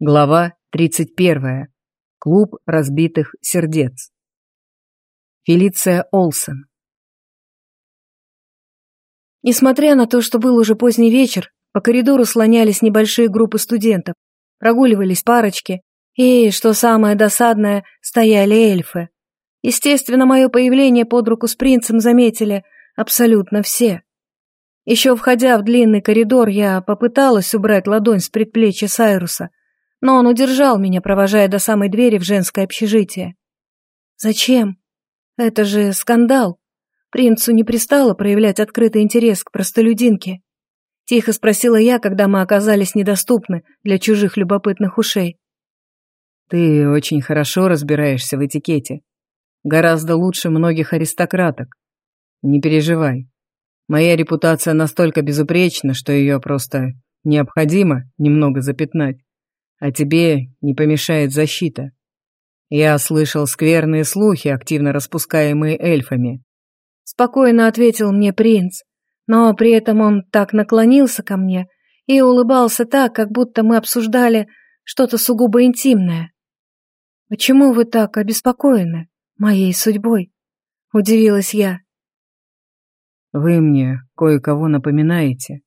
Глава 31. Клуб разбитых сердец. Фелиция Олсен. Несмотря на то, что был уже поздний вечер, по коридору слонялись небольшие группы студентов, прогуливались парочки, и, что самое досадное, стояли эльфы. Естественно, мое появление под руку с принцем заметили абсолютно все. Еще входя в длинный коридор, я попыталась убрать ладонь с предплечья Сайруса, но он удержал меня, провожая до самой двери в женское общежитие. Зачем? Это же скандал. Принцу не пристало проявлять открытый интерес к простолюдинке. Тихо спросила я, когда мы оказались недоступны для чужих любопытных ушей. Ты очень хорошо разбираешься в этикете. Гораздо лучше многих аристократок. Не переживай. Моя репутация настолько безупречна, что ее просто необходимо немного запятнать а тебе не помешает защита. Я слышал скверные слухи, активно распускаемые эльфами. Спокойно ответил мне принц, но при этом он так наклонился ко мне и улыбался так, как будто мы обсуждали что-то сугубо интимное. «Почему вы так обеспокоены моей судьбой?» — удивилась я. «Вы мне кое-кого напоминаете».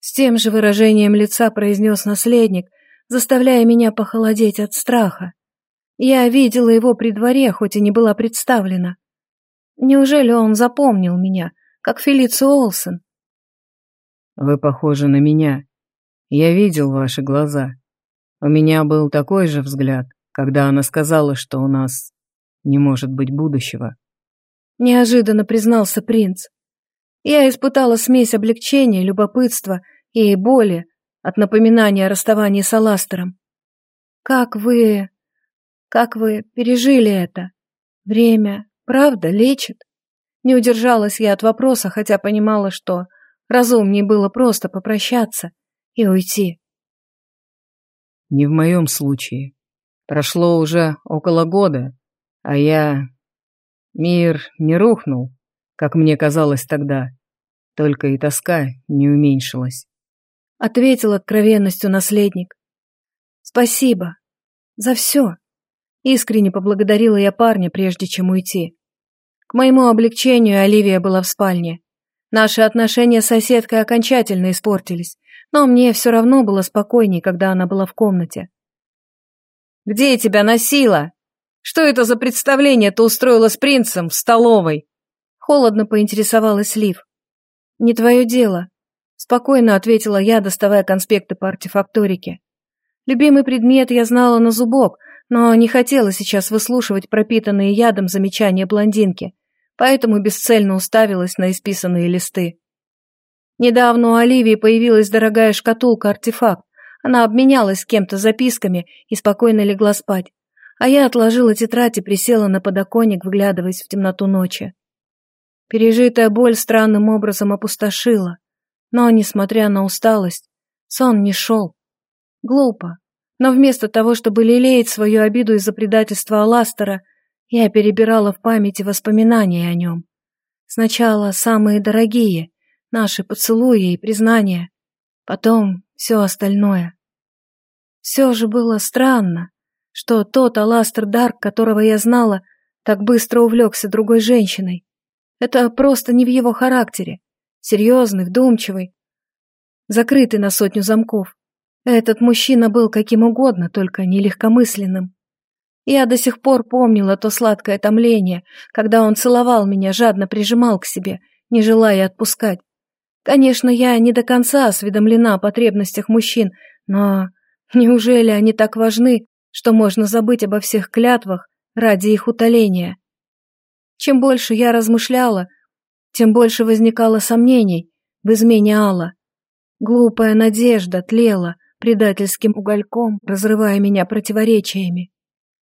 С тем же выражением лица произнес наследник — заставляя меня похолодеть от страха. Я видела его при дворе, хоть и не была представлена. Неужели он запомнил меня, как Фелицию Олсен? Вы похожи на меня. Я видел ваши глаза. У меня был такой же взгляд, когда она сказала, что у нас не может быть будущего. Неожиданно признался принц. Я испытала смесь облегчения, любопытства и боли, от напоминания о расставании с Аластером. Как вы... как вы пережили это? Время, правда, лечит? Не удержалась я от вопроса, хотя понимала, что разумнее было просто попрощаться и уйти. Не в моем случае. Прошло уже около года, а я... Мир не рухнул, как мне казалось тогда, только и тоска не уменьшилась ответил откровенностью наследник. Спасибо. За все. Искренне поблагодарила я парня, прежде чем уйти. К моему облегчению Оливия была в спальне. Наши отношения с соседкой окончательно испортились, но мне все равно было спокойней, когда она была в комнате. «Где тебя носила? Что это за представление ты устроила с принцем в столовой?» Холодно поинтересовалась Лив. «Не твое дело», Спокойно ответила я, доставая конспекты по артефакторике. Любимый предмет я знала на зубок, но не хотела сейчас выслушивать пропитанные ядом замечания блондинки, поэтому бесцельно уставилась на исписанные листы. Недавно у Оливии появилась дорогая шкатулка-артефакт. Она обменялась с кем-то записками и спокойно легла спать. А я отложила тетрадь и присела на подоконник, вглядываясь в темноту ночи. Пережитая боль странным образом опустошила. Но, несмотря на усталость, сон не шел. Глупо. Но вместо того, чтобы лелеять свою обиду из-за предательства Аластера, я перебирала в памяти воспоминания о нем. Сначала самые дорогие, наши поцелуи и признания, потом все остальное. Все же было странно, что тот Аластер Дарк, которого я знала, так быстро увлекся другой женщиной. Это просто не в его характере серьезный, вдумчивый, закрытый на сотню замков. Этот мужчина был каким угодно, только не легкомысленным. Я до сих пор помнила то сладкое томление, когда он целовал меня, жадно прижимал к себе, не желая отпускать. Конечно, я не до конца осведомлена о потребностях мужчин, но неужели они так важны, что можно забыть обо всех клятвах ради их утоления? Чем больше я размышляла, тем больше возникало сомнений в измене Алла. Глупая надежда тлела предательским угольком, разрывая меня противоречиями.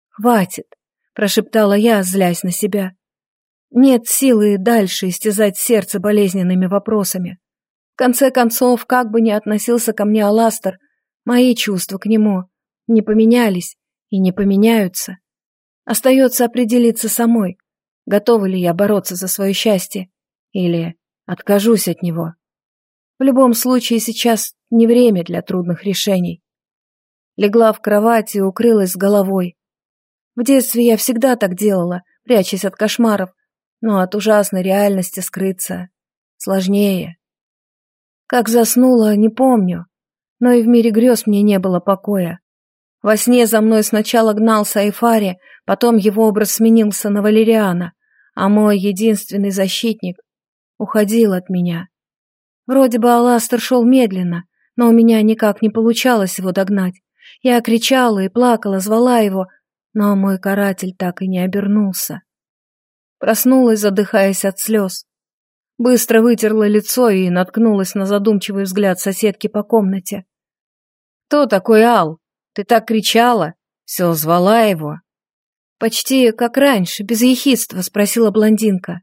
«Хватит», — прошептала я, злясь на себя. «Нет силы дальше истязать сердце болезненными вопросами. В конце концов, как бы ни относился ко мне Аластер, мои чувства к нему не поменялись и не поменяются. Остается определиться самой, готова ли я бороться за свое счастье или откажусь от него. В любом случае сейчас не время для трудных решений. Легла в кровать и укрылась головой. В детстве я всегда так делала, прячась от кошмаров, но от ужасной реальности скрыться сложнее. Как заснула, не помню, но и в мире грез мне не было покоя. Во сне за мной сначала гнался Айфари, потом его образ сменился на Валериана, а мой единственный защитник уходил от меня. Вроде бы Аластер шел медленно, но у меня никак не получалось его догнать. Я кричала и плакала, звала его, но мой каратель так и не обернулся. Проснулась, задыхаясь от слез. Быстро вытерла лицо и наткнулась на задумчивый взгляд соседки по комнате. «Кто такой Ал? Ты так кричала? Все, звала его?» «Почти как раньше, без ехидства», — спросила блондинка.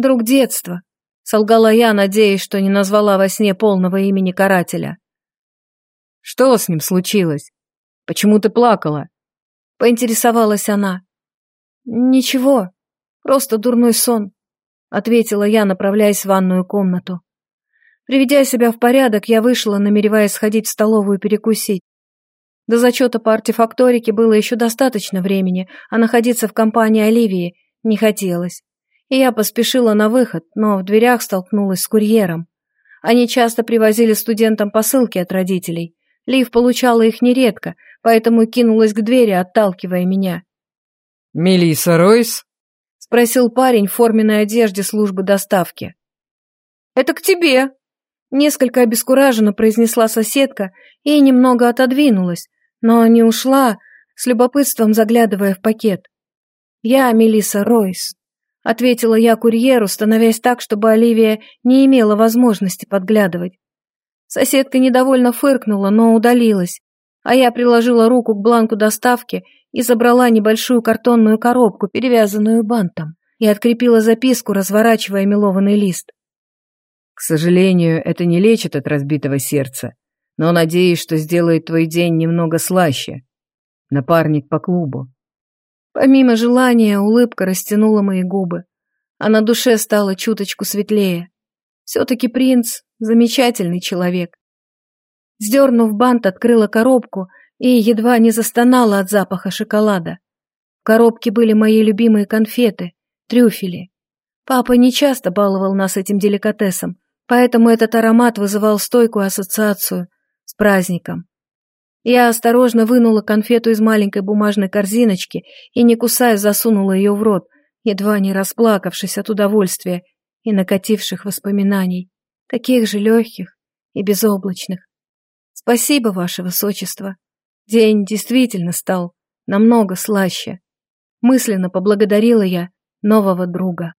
«Друг детства», — солгала я, надеясь, что не назвала во сне полного имени карателя. «Что с ним случилось? Почему ты плакала?» — поинтересовалась она. «Ничего, просто дурной сон», — ответила я, направляясь в ванную комнату. Приведя себя в порядок, я вышла, намереваясь сходить в столовую перекусить. До зачета по артефакторике было еще достаточно времени, а находиться в компании Оливии не хотелось. И я поспешила на выход, но в дверях столкнулась с курьером. Они часто привозили студентам посылки от родителей. Лив получала их нередко, поэтому кинулась к двери, отталкивая меня. «Мелисса Ройс?» — спросил парень в форменной одежде службы доставки. «Это к тебе!» — несколько обескураженно произнесла соседка и немного отодвинулась, но не ушла, с любопытством заглядывая в пакет. «Я Мелисса Ройс», — ответила я курьеру, становясь так, чтобы Оливия не имела возможности подглядывать. Соседка недовольно фыркнула, но удалилась, а я приложила руку к бланку доставки и забрала небольшую картонную коробку, перевязанную бантом, и открепила записку, разворачивая мелованный лист. «К сожалению, это не лечит от разбитого сердца но надеюсь, что сделает твой день немного слаще. Напарник по клубу. Помимо желания, улыбка растянула мои губы, а на душе стало чуточку светлее. Все-таки принц — замечательный человек. Сдернув бант, открыла коробку и едва не застонала от запаха шоколада. В коробке были мои любимые конфеты, трюфели. Папа не часто баловал нас этим деликатесом, поэтому этот аромат вызывал стойкую ассоциацию с праздником. Я осторожно вынула конфету из маленькой бумажной корзиночки и, не кусая, засунула ее в рот, едва не расплакавшись от удовольствия и накативших воспоминаний, таких же легких и безоблачных. Спасибо, ваше высочество. День действительно стал намного слаще. Мысленно поблагодарила я нового друга.